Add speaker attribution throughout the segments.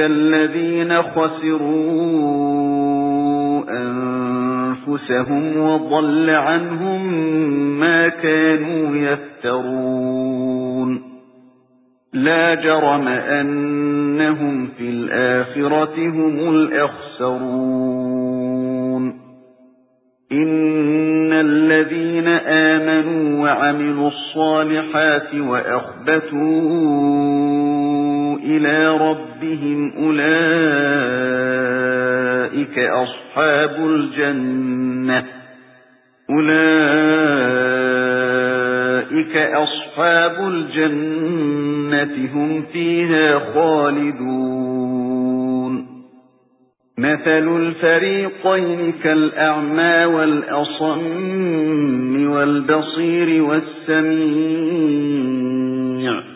Speaker 1: الَّذِينَ خَسِرُوا أَنفُسَهُمْ وَضَلَّ عَنْهُم مَّا كَانُوا يَفْتَرُونَ. لَا جَرَمَ أَنَّهُمْ فِي الْآخِرَةِ هُمُ الْأَخْسَرُونَ. إِنَّ الَّذِينَ آمَنُوا وَعَمِلُوا الصَّالِحَاتِ وَأَخْبَتُوا إِلَى رَبِّهِمْ أُولَئِكَ أَصْحَابُ الْجَنَّةِ. أُولَئِكَ أَصْحَابُ الْجَنَّةِ هُمْ فِيهَا خَالِدُونَ. مَثَلُ الْفَرِيقَيْنِ كَالْأَعْمَى وَالْأَصَمِّ وَالْبَصِيرِ وَالسَّمِيعِ.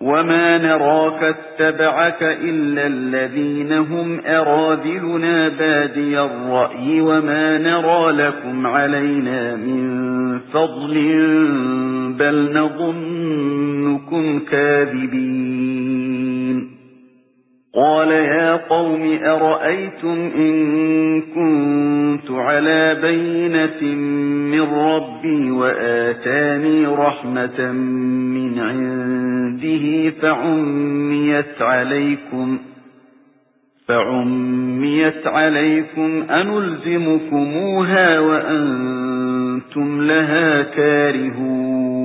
Speaker 1: وَمَا نَرَاكَ اتَّبَعَكَ إِلَّا الَّذِينَ هُمْ أَرَاذِلُنَا بَادِيَ الرَّأْيِ وَمَا نَرَى لَكُمْ عَلَيْنَا مِنْ فَضْلٍ بَلْ نَظُنُّكُمْ كَاذِبِينَ قَالَ يَا قَوْمِ أَرَأَيْتُمْ إِن كُنتُ عَلَى بَيِّنَةٍ مِّن رَّبِّي وَآتَانِي رَحْمَةً مِّنْ عِندِهِ فَعُمِّيَتْ عَلَيْكُمْ فَعُمِّيَتْ عَلَيْكُمْ أَنُلْزِمُكُمُوهَا وَأَنتُمْ لَهَا كَارِهُونَ.